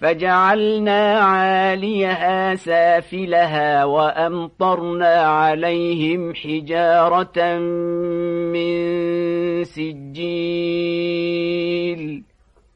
فجعلنا عاليها سافلها وأمطرنا عليهم حجارة من سجين.